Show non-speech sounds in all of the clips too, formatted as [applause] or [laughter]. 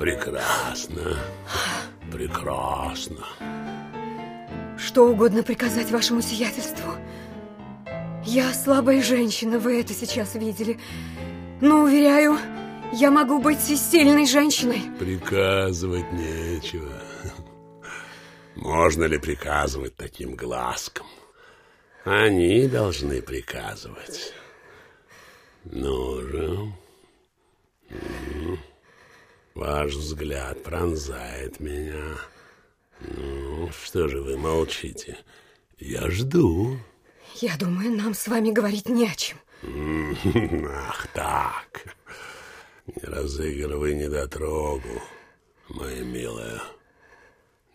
Прекрасно. Прекрасно. Что угодно приказать вашему сиятельству. Я слабая женщина, вы это сейчас видели. Но, уверяю, я могу быть и сильной женщиной. Приказывать нечего. Можно ли приказывать таким глазкам? Они должны приказывать. Ну же. Ваш взгляд пронзает меня. Ну, что же вы молчите? Я жду. Я думаю, нам с вами говорить не о чем. [laughs] Ах так. Не разыгрывай недотрогу, моя милая.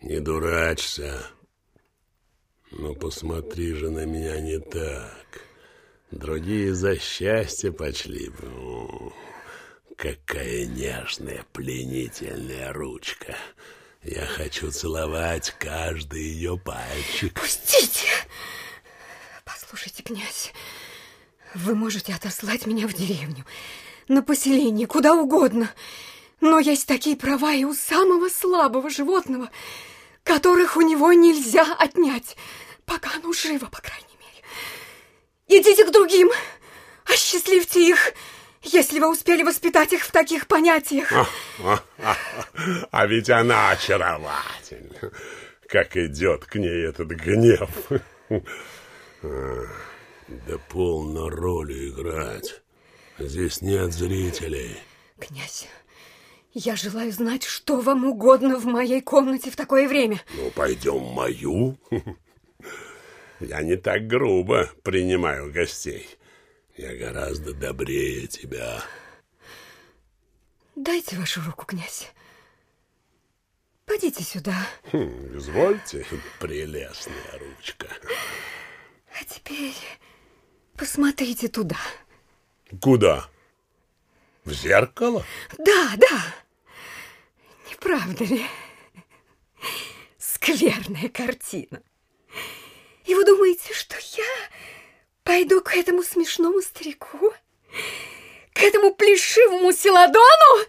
Не дурачься. Но посмотри же на меня не так. Другие за счастье почли бы. Какая нежная, пленительная ручка. Я хочу целовать каждый ее пальчик. Пустите! Послушайте, князь, вы можете отослать меня в деревню, на поселение, куда угодно. Но есть такие права и у самого слабого животного, которых у него нельзя отнять, пока оно живо, по крайней если вы успели воспитать их в таких понятиях. А, а, а, а ведь она очаровательна. Как идет к ней этот гнев. [laughs] Да полно роли играть. Здесь нет зрителей. Князь, я желаю знать, что вам угодно в моей комнате в такое время. Ну, пойдем в мою. [laughs] Я не так грубо принимаю гостей. Я гораздо добрее тебя. Дайте вашу руку, князь. Пойдите сюда. Хм, извольте, [laughs] прелестная ручка. А теперь посмотрите туда. Куда? В зеркало? Да, да. Не правда ли? Скверная картина. И вы думаете, что я пойду к этому смешному старику? К этому плешивому Селадону?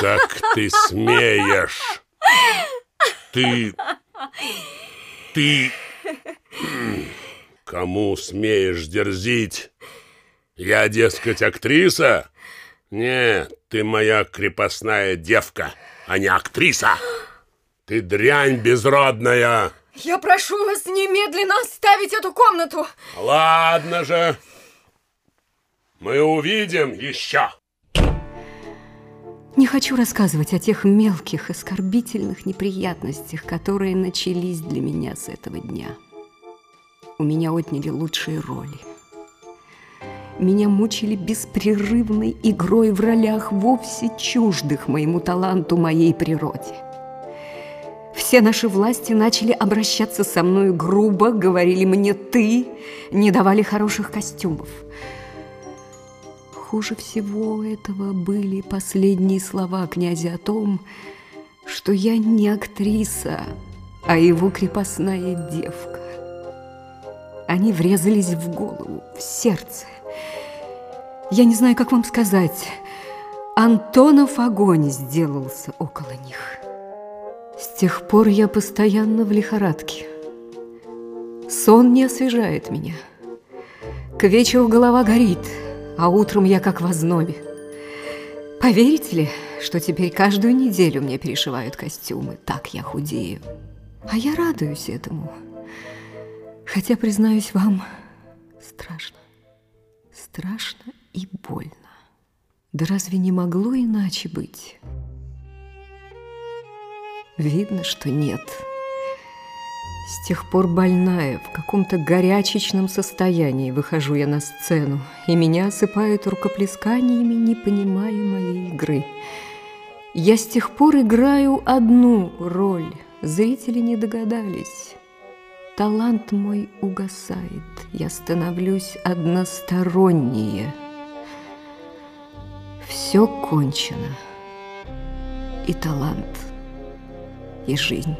Как ты смеешь? Ты... Ты... Кому смеешь дерзить? Я, дескать, актриса? Нет, ты моя крепостная девка, а не актриса. Ты дрянь безродная. Я прошу вас немедленно оставить эту комнату. Ладно же. Мы увидим еще. Не хочу рассказывать о тех мелких, оскорбительных неприятностях, которые начались для меня с этого дня. У меня отняли лучшие роли. Меня мучили беспрерывной игрой в ролях, вовсе чуждых моему таланту, моей природе. Все наши власти начали обращаться со мной грубо, говорили мне «ты», не давали хороших костюмов. Хуже всего этого были последние слова князя о том, что я не актриса, а его крепостная девка. Они врезались в голову, в сердце. Я не знаю, как вам сказать. Антонов огонь сделался около них. Тех пор я постоянно в лихорадке. Сон не освежает меня. К вечеру голова горит, а утром я как в ознобе. Поверите ли, что теперь каждую неделю мне перешивают костюмы? Так я худею. А я радуюсь этому. Хотя, признаюсь вам, страшно. Страшно и больно. Да разве не могло иначе быть? Видно, что нет. С тех пор больная, в каком-то горячечном состоянии выхожу я на сцену, и меня осыпают рукоплесканиями, не понимая моей игры. Я с тех пор играю одну роль, зрители не догадались. Талант мой угасает, я становлюсь одностороннее. Все кончено, и талант, и жизнь.